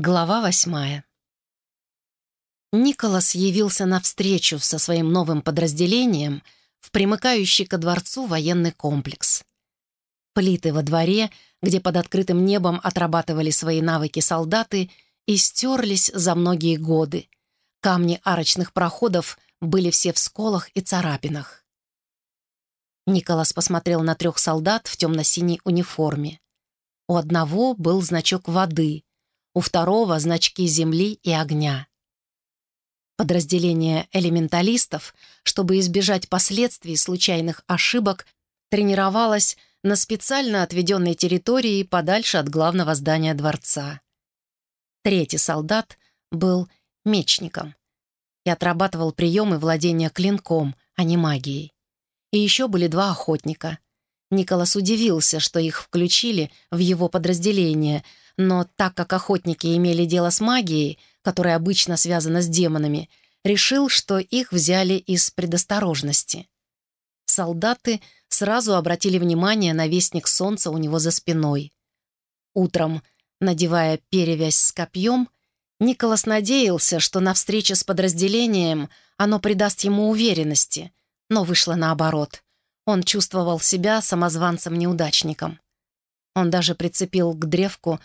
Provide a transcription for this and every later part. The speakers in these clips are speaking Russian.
Глава восьмая. Николас явился навстречу со своим новым подразделением в примыкающий ко дворцу военный комплекс. Плиты во дворе, где под открытым небом отрабатывали свои навыки солдаты, истерлись за многие годы. Камни арочных проходов были все в сколах и царапинах. Николас посмотрел на трех солдат в темно-синей униформе. У одного был значок воды — у второго — значки земли и огня. Подразделение элементалистов, чтобы избежать последствий случайных ошибок, тренировалось на специально отведенной территории подальше от главного здания дворца. Третий солдат был мечником и отрабатывал приемы владения клинком, а не магией. И еще были два охотника. Николас удивился, что их включили в его подразделение, но так как охотники имели дело с магией, которая обычно связана с демонами, решил, что их взяли из предосторожности. Солдаты сразу обратили внимание на вестник солнца у него за спиной. Утром, надевая перевязь с копьем, Николас надеялся, что на встрече с подразделением оно придаст ему уверенности, но вышло наоборот. Он чувствовал себя самозванцем-неудачником. Он даже прицепил к древку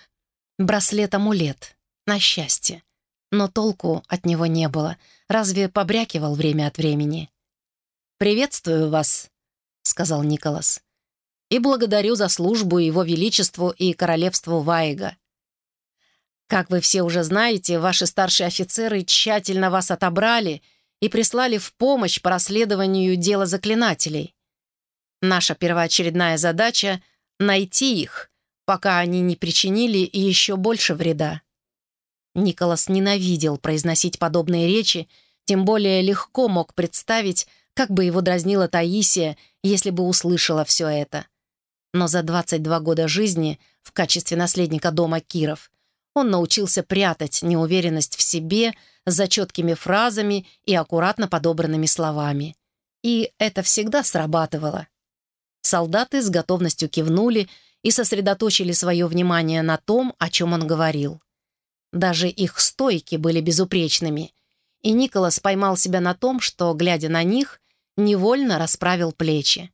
Браслет-амулет. На счастье. Но толку от него не было. Разве побрякивал время от времени? «Приветствую вас», — сказал Николас. «И благодарю за службу Его Величеству и Королевству Ваига. Как вы все уже знаете, ваши старшие офицеры тщательно вас отобрали и прислали в помощь по расследованию дела заклинателей. Наша первоочередная задача — найти их пока они не причинили еще больше вреда. Николас ненавидел произносить подобные речи, тем более легко мог представить, как бы его дразнила Таисия, если бы услышала все это. Но за 22 года жизни в качестве наследника дома Киров он научился прятать неуверенность в себе за четкими фразами и аккуратно подобранными словами. И это всегда срабатывало. Солдаты с готовностью кивнули и сосредоточили свое внимание на том, о чем он говорил. Даже их стойки были безупречными, и Николас поймал себя на том, что, глядя на них, невольно расправил плечи.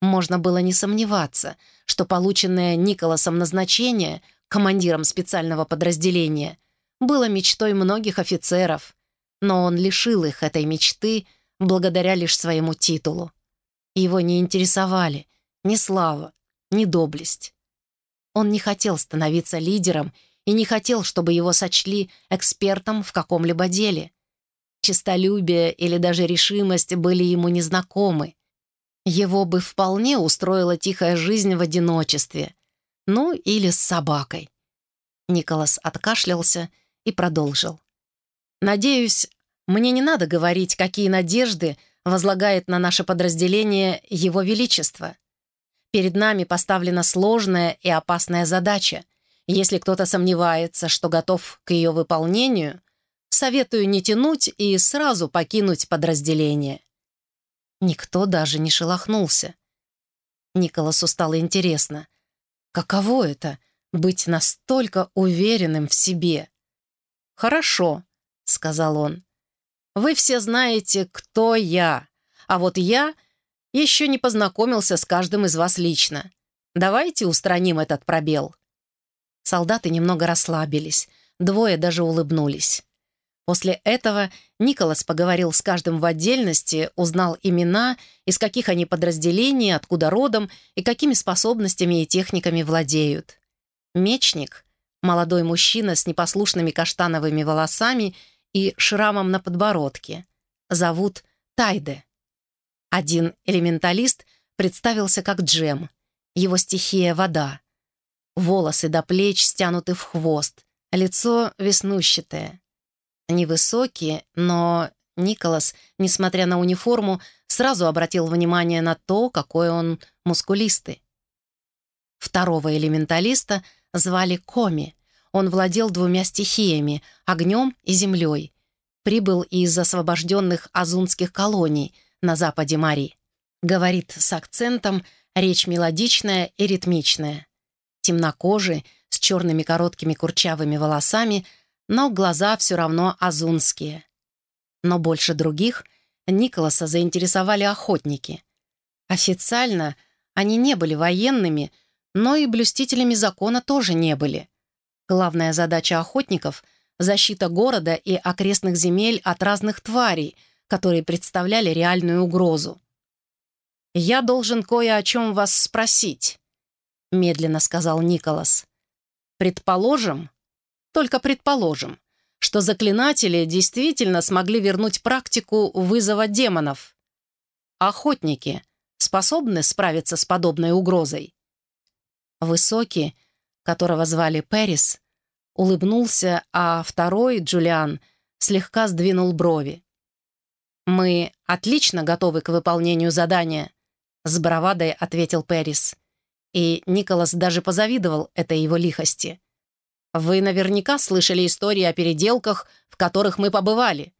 Можно было не сомневаться, что полученное Николасом назначение командиром специального подразделения было мечтой многих офицеров, но он лишил их этой мечты благодаря лишь своему титулу. Его не интересовали ни слава, ни доблесть. Он не хотел становиться лидером и не хотел, чтобы его сочли экспертом в каком-либо деле. Чистолюбие или даже решимость были ему незнакомы. Его бы вполне устроила тихая жизнь в одиночестве. Ну, или с собакой. Николас откашлялся и продолжил. «Надеюсь, мне не надо говорить, какие надежды возлагает на наше подразделение Его Величество. Перед нами поставлена сложная и опасная задача. Если кто-то сомневается, что готов к ее выполнению, советую не тянуть и сразу покинуть подразделение. Никто даже не шелохнулся. Николасу стало интересно, каково это — быть настолько уверенным в себе? «Хорошо», — сказал он. «Вы все знаете, кто я, а вот я еще не познакомился с каждым из вас лично. Давайте устраним этот пробел». Солдаты немного расслабились, двое даже улыбнулись. После этого Николас поговорил с каждым в отдельности, узнал имена, из каких они подразделений, откуда родом и какими способностями и техниками владеют. Мечник, молодой мужчина с непослушными каштановыми волосами и шрамом на подбородке. Зовут Тайде. Один элементалист представился как Джем. Его стихия — вода. Волосы до плеч стянуты в хвост, лицо веснущатое. Невысокий, но Николас, несмотря на униформу, сразу обратил внимание на то, какой он мускулистый. Второго элементалиста звали Коми. Он владел двумя стихиями — огнем и землей. Прибыл из освобожденных азунских колоний — на западе Мари. Говорит с акцентом, речь мелодичная и ритмичная. Темнокожий, с черными короткими курчавыми волосами, но глаза все равно азунские. Но больше других Николаса заинтересовали охотники. Официально они не были военными, но и блюстителями закона тоже не были. Главная задача охотников — защита города и окрестных земель от разных тварей, которые представляли реальную угрозу. «Я должен кое о чем вас спросить», — медленно сказал Николас. «Предположим, только предположим, что заклинатели действительно смогли вернуть практику вызова демонов. Охотники способны справиться с подобной угрозой?» Высокий, которого звали Перис, улыбнулся, а второй, Джулиан, слегка сдвинул брови. «Мы отлично готовы к выполнению задания», — с бравадой ответил Перис. И Николас даже позавидовал этой его лихости. «Вы наверняка слышали истории о переделках, в которых мы побывали.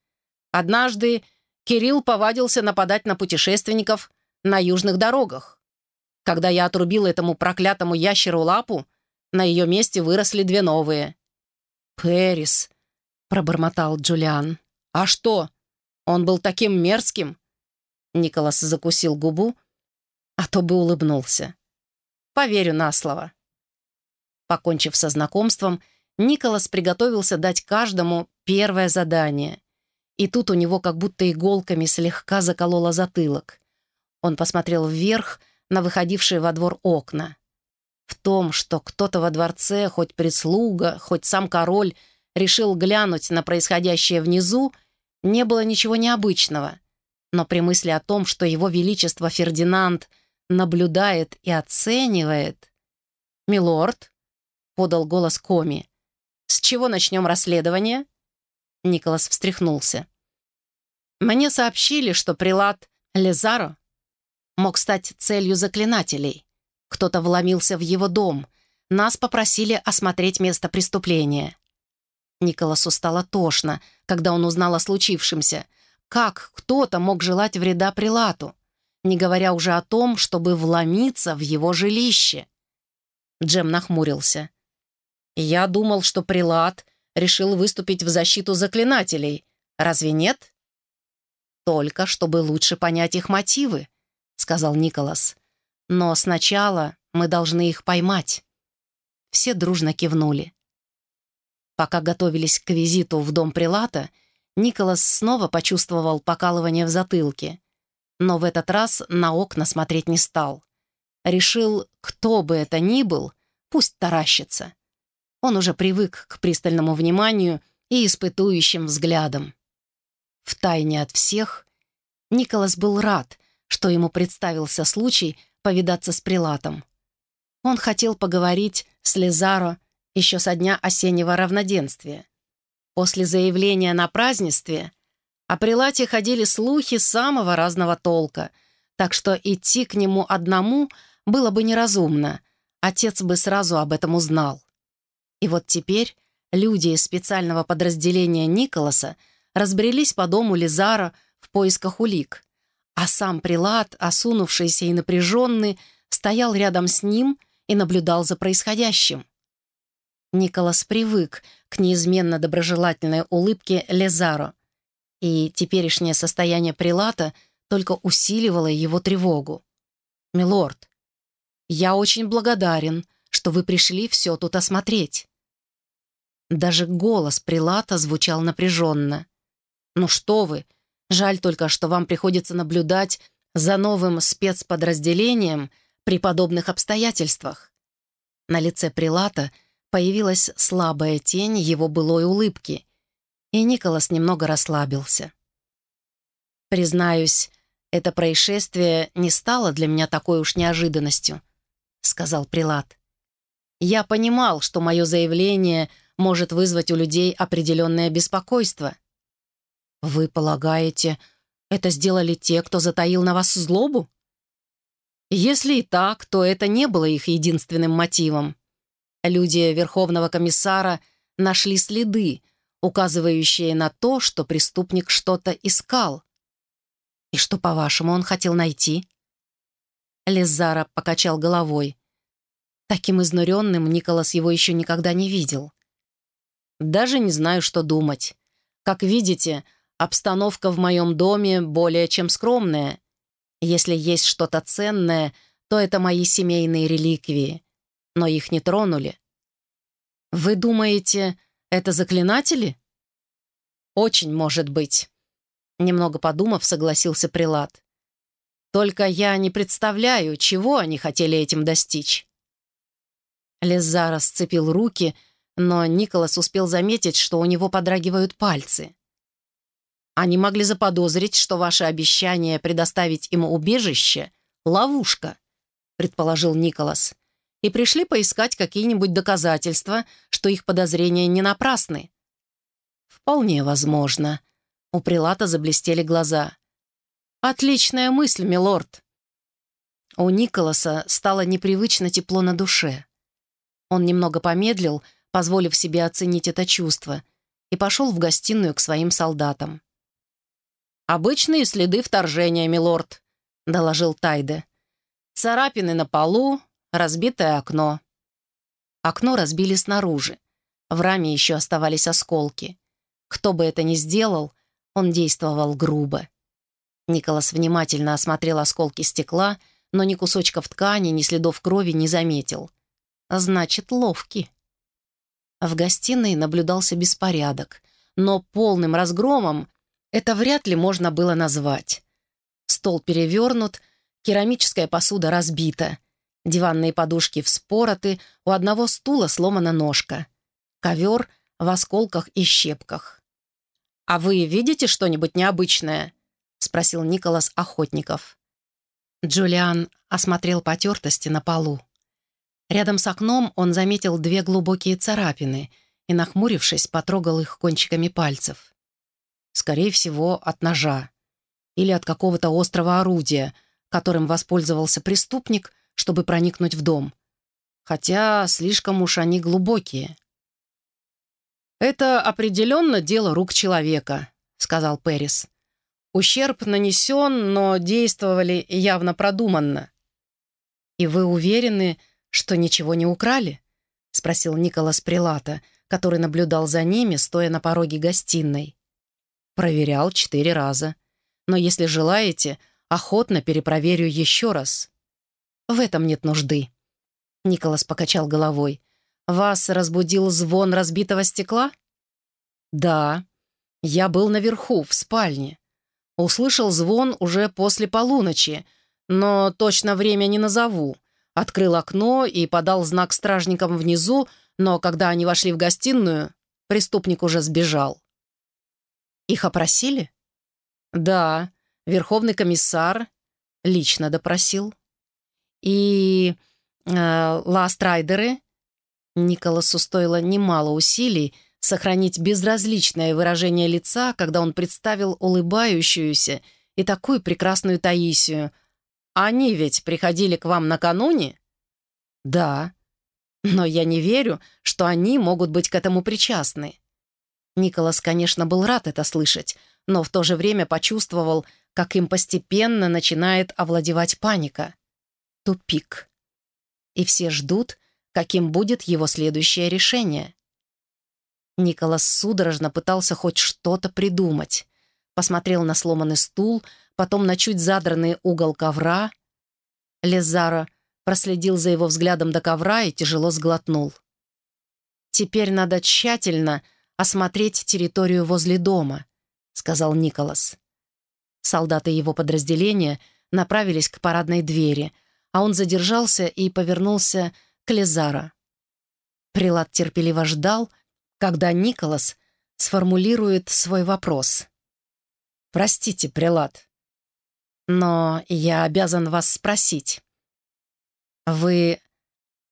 Однажды Кирилл повадился нападать на путешественников на южных дорогах. Когда я отрубил этому проклятому ящеру лапу, на ее месте выросли две новые. «Пэрис», — пробормотал Джулиан. «А что? Он был таким мерзким?» Николас закусил губу, а то бы улыбнулся. «Поверю на слово». Покончив со знакомством, Николас приготовился дать каждому первое задание. И тут у него как будто иголками слегка закололо затылок. Он посмотрел вверх на выходившие во двор окна. В том, что кто-то во дворце, хоть прислуга, хоть сам король, решил глянуть на происходящее внизу, не было ничего необычного. Но при мысли о том, что его величество Фердинанд наблюдает и оценивает... «Милорд», — подал голос Коми, — «с чего начнем расследование?» Николас встряхнулся. «Мне сообщили, что прилад Лезаро мог стать целью заклинателей. Кто-то вломился в его дом. Нас попросили осмотреть место преступления. Николасу стало тошно, когда он узнал о случившемся. Как кто-то мог желать вреда Прилату, не говоря уже о том, чтобы вломиться в его жилище? Джем нахмурился. «Я думал, что Прилат решил выступить в защиту заклинателей. Разве нет?» «Только чтобы лучше понять их мотивы», — сказал Николас. Но сначала мы должны их поймать». Все дружно кивнули. Пока готовились к визиту в дом Прилата, Николас снова почувствовал покалывание в затылке. Но в этот раз на окна смотреть не стал. Решил, кто бы это ни был, пусть таращится. Он уже привык к пристальному вниманию и испытующим взглядам. Втайне от всех Николас был рад, что ему представился случай повидаться с прилатом. Он хотел поговорить с Лизаро еще со дня осеннего равноденствия. После заявления на празднестве о прилате ходили слухи самого разного толка, так что идти к нему одному было бы неразумно, отец бы сразу об этом узнал. И вот теперь люди из специального подразделения Николаса разбрелись по дому Лизара в поисках улик а сам прилад, осунувшийся и напряженный, стоял рядом с ним и наблюдал за происходящим. Николас привык к неизменно доброжелательной улыбке Лезаро, и теперешнее состояние прилата только усиливало его тревогу. «Милорд, я очень благодарен, что вы пришли все тут осмотреть». Даже голос прилата звучал напряженно. «Ну что вы, Жаль только, что вам приходится наблюдать за новым спецподразделением при подобных обстоятельствах. На лице Прилата появилась слабая тень его былой улыбки, и Николас немного расслабился. «Признаюсь, это происшествие не стало для меня такой уж неожиданностью», — сказал Прилат. «Я понимал, что мое заявление может вызвать у людей определенное беспокойство. «Вы полагаете, это сделали те, кто затаил на вас злобу?» Если и так, то это не было их единственным мотивом. Люди Верховного комиссара нашли следы, указывающие на то, что преступник что-то искал. И что, по-вашему, он хотел найти? Лизара покачал головой. Таким изнуренным Николас его еще никогда не видел. «Даже не знаю, что думать. Как видите, обстановка в моем доме более чем скромная. Если есть что-то ценное, то это мои семейные реликвии. Но их не тронули. Вы думаете, это заклинатели? Очень может быть. Немного подумав, согласился Прилад. Только я не представляю, чего они хотели этим достичь. Лезара сцепил руки, но Николас успел заметить, что у него подрагивают пальцы. Они могли заподозрить, что ваше обещание предоставить им убежище — ловушка, предположил Николас, и пришли поискать какие-нибудь доказательства, что их подозрения не напрасны. Вполне возможно. У Прилата заблестели глаза. «Отличная мысль, милорд!» У Николаса стало непривычно тепло на душе. Он немного помедлил, позволив себе оценить это чувство, и пошел в гостиную к своим солдатам. «Обычные следы вторжения, милорд», — доложил Тайде. «Царапины на полу, разбитое окно». Окно разбили снаружи. В раме еще оставались осколки. Кто бы это ни сделал, он действовал грубо. Николас внимательно осмотрел осколки стекла, но ни кусочков ткани, ни следов крови не заметил — значит, ловки. В гостиной наблюдался беспорядок, но полным разгромом это вряд ли можно было назвать. Стол перевернут, керамическая посуда разбита, диванные подушки вспороты, у одного стула сломана ножка, ковер в осколках и щепках. «А вы видите что-нибудь необычное?» — спросил Николас Охотников. Джулиан осмотрел потертости на полу. Рядом с окном он заметил две глубокие царапины и, нахмурившись, потрогал их кончиками пальцев. Скорее всего, от ножа или от какого-то острого орудия, которым воспользовался преступник, чтобы проникнуть в дом. Хотя слишком уж они глубокие. «Это определенно дело рук человека», — сказал Перис. «Ущерб нанесен, но действовали явно продуманно». «И вы уверены, «Что, ничего не украли?» — спросил Николас Прилата, который наблюдал за ними, стоя на пороге гостиной. «Проверял четыре раза. Но если желаете, охотно перепроверю еще раз». «В этом нет нужды». Николас покачал головой. «Вас разбудил звон разбитого стекла?» «Да. Я был наверху, в спальне. Услышал звон уже после полуночи, но точно время не назову открыл окно и подал знак стражникам внизу, но когда они вошли в гостиную, преступник уже сбежал. Их опросили? Да, верховный комиссар лично допросил. И э, ластрайдеры? Николасу стоило немало усилий сохранить безразличное выражение лица, когда он представил улыбающуюся и такую прекрасную Таисию — они ведь приходили к вам накануне?» «Да. Но я не верю, что они могут быть к этому причастны». Николас, конечно, был рад это слышать, но в то же время почувствовал, как им постепенно начинает овладевать паника. Тупик. И все ждут, каким будет его следующее решение. Николас судорожно пытался хоть что-то придумать. Посмотрел на сломанный стул, потом на чуть задранный угол ковра. Лезара проследил за его взглядом до ковра и тяжело сглотнул. «Теперь надо тщательно осмотреть территорию возле дома», — сказал Николас. Солдаты его подразделения направились к парадной двери, а он задержался и повернулся к Лезара. Прилад терпеливо ждал, когда Николас сформулирует свой вопрос. «Простите, Прилад, но я обязан вас спросить. Вы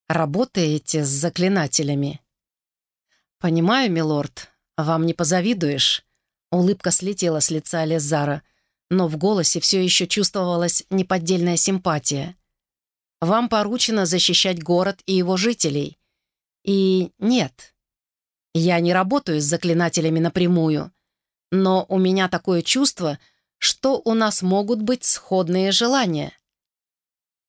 работаете с заклинателями? Понимаю, милорд, вам не позавидуешь. Улыбка слетела с лица Лезара, но в голосе все еще чувствовалась неподдельная симпатия. Вам поручено защищать город и его жителей. И нет, я не работаю с заклинателями напрямую, но у меня такое чувство — что у нас могут быть сходные желания.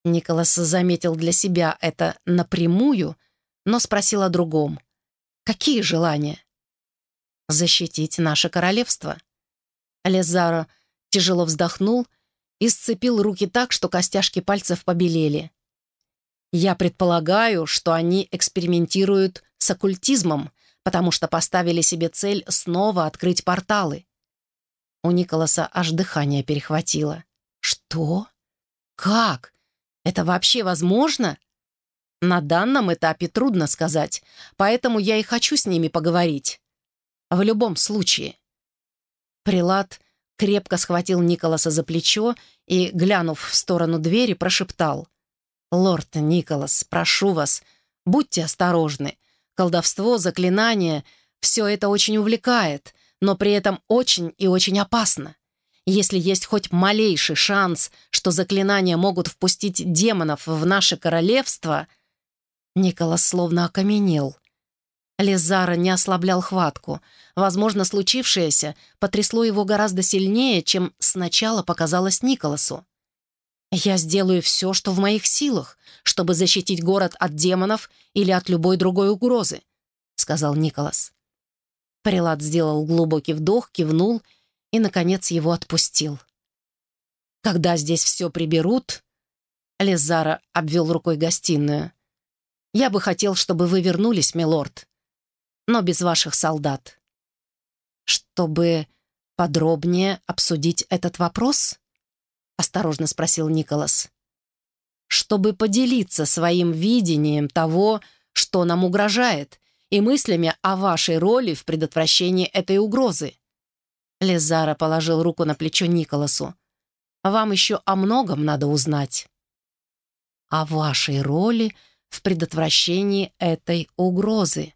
Николас заметил для себя это напрямую, но спросил о другом. «Какие желания?» «Защитить наше королевство». Лезаро тяжело вздохнул и сцепил руки так, что костяшки пальцев побелели. «Я предполагаю, что они экспериментируют с оккультизмом, потому что поставили себе цель снова открыть порталы». У Николаса аж дыхание перехватило. «Что? Как? Это вообще возможно?» «На данном этапе трудно сказать, поэтому я и хочу с ними поговорить. В любом случае». Прилад крепко схватил Николаса за плечо и, глянув в сторону двери, прошептал. «Лорд Николас, прошу вас, будьте осторожны. Колдовство, заклинания — все это очень увлекает, но при этом очень и очень опасно. Если есть хоть малейший шанс, что заклинания могут впустить демонов в наше королевство...» Николас словно окаменел. Лизара не ослаблял хватку. Возможно, случившееся потрясло его гораздо сильнее, чем сначала показалось Николасу. «Я сделаю все, что в моих силах, чтобы защитить город от демонов или от любой другой угрозы», — сказал Николас. Прилад сделал глубокий вдох, кивнул и, наконец, его отпустил. «Когда здесь все приберут...» Лезара обвел рукой гостиную. «Я бы хотел, чтобы вы вернулись, милорд, но без ваших солдат». «Чтобы подробнее обсудить этот вопрос?» — осторожно спросил Николас. «Чтобы поделиться своим видением того, что нам угрожает, и мыслями о вашей роли в предотвращении этой угрозы». Лезара положил руку на плечо Николасу. «Вам еще о многом надо узнать». «О вашей роли в предотвращении этой угрозы».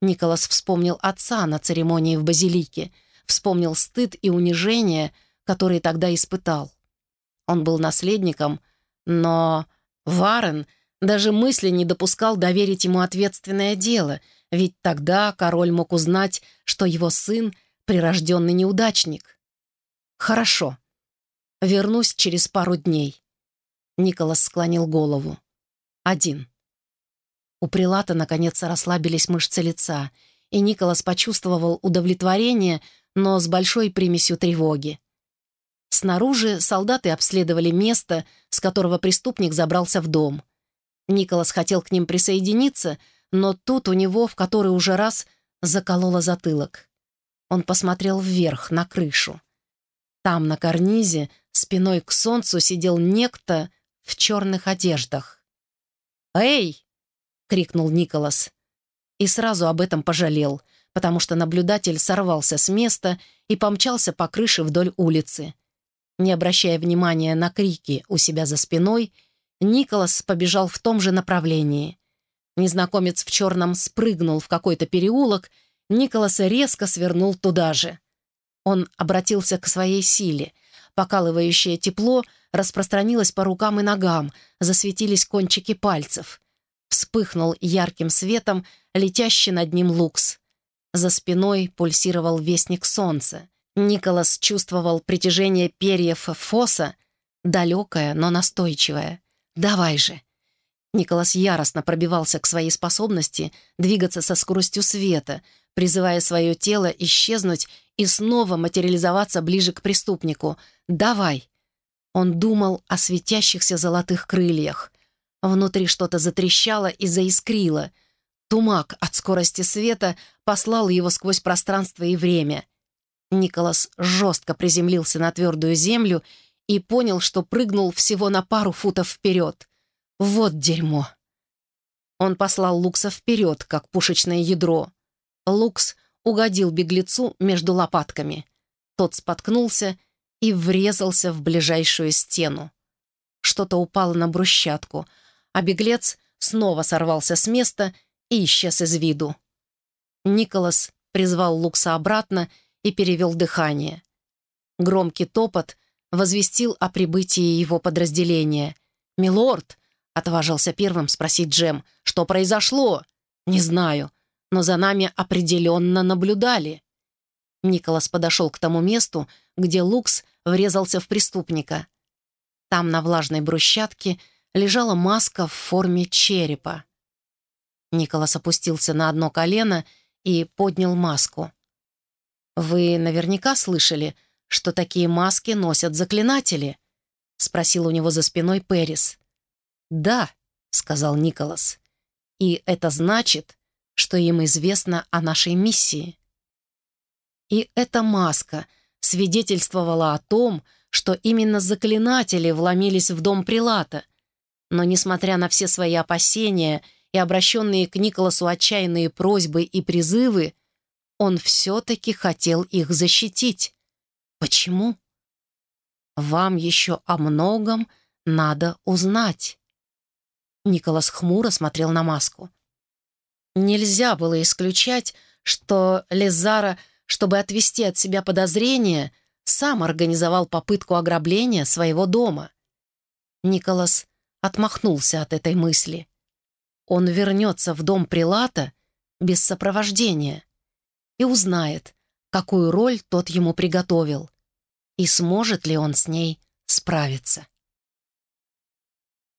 Николас вспомнил отца на церемонии в базилике, вспомнил стыд и унижение, которые тогда испытал. Он был наследником, но Варен даже мысли не допускал доверить ему ответственное дело, ведь тогда король мог узнать, что его сын — прирожденный неудачник. «Хорошо. Вернусь через пару дней». Николас склонил голову. «Один». У Прилата, наконец, расслабились мышцы лица, и Николас почувствовал удовлетворение, но с большой примесью тревоги. Снаружи солдаты обследовали место, с которого преступник забрался в дом. Николас хотел к ним присоединиться, но тут у него в который уже раз закололо затылок. Он посмотрел вверх, на крышу. Там, на карнизе, спиной к солнцу сидел некто в черных одеждах. «Эй!» крикнул Николас. И сразу об этом пожалел, потому что наблюдатель сорвался с места и помчался по крыше вдоль улицы. Не обращая внимания на крики у себя за спиной, Николас побежал в том же направлении. Незнакомец в черном спрыгнул в какой-то переулок, Николас резко свернул туда же. Он обратился к своей силе. Покалывающее тепло распространилось по рукам и ногам, засветились кончики пальцев. Вспыхнул ярким светом летящий над ним лукс. За спиной пульсировал вестник солнца. Николас чувствовал притяжение перьев фоса, далекое, но настойчивое. «Давай же!» Николас яростно пробивался к своей способности двигаться со скоростью света, призывая свое тело исчезнуть и снова материализоваться ближе к преступнику. «Давай!» Он думал о светящихся золотых крыльях. Внутри что-то затрещало и заискрило. Тумак от скорости света послал его сквозь пространство и время. Николас жестко приземлился на твердую землю и понял, что прыгнул всего на пару футов вперед. Вот дерьмо. Он послал Лукса вперед, как пушечное ядро. Лукс угодил беглецу между лопатками. Тот споткнулся и врезался в ближайшую стену. Что-то упало на брусчатку — а беглец снова сорвался с места и исчез из виду. Николас призвал Лукса обратно и перевел дыхание. Громкий топот возвестил о прибытии его подразделения. «Милорд!» — отважился первым спросить Джем. «Что произошло?» «Не знаю, но за нами определенно наблюдали». Николас подошел к тому месту, где Лукс врезался в преступника. Там на влажной брусчатке лежала маска в форме черепа. Николас опустился на одно колено и поднял маску. «Вы наверняка слышали, что такие маски носят заклинатели?» — спросил у него за спиной Перис. «Да», — сказал Николас. «И это значит, что им известно о нашей миссии». И эта маска свидетельствовала о том, что именно заклинатели вломились в дом Прилата. Но, несмотря на все свои опасения и обращенные к Николасу отчаянные просьбы и призывы, он все-таки хотел их защитить. Почему? Вам еще о многом надо узнать. Николас хмуро смотрел на маску. Нельзя было исключать, что Лезара, чтобы отвести от себя подозрения, сам организовал попытку ограбления своего дома. Николас отмахнулся от этой мысли. Он вернется в дом Прилата без сопровождения и узнает, какую роль тот ему приготовил, и сможет ли он с ней справиться.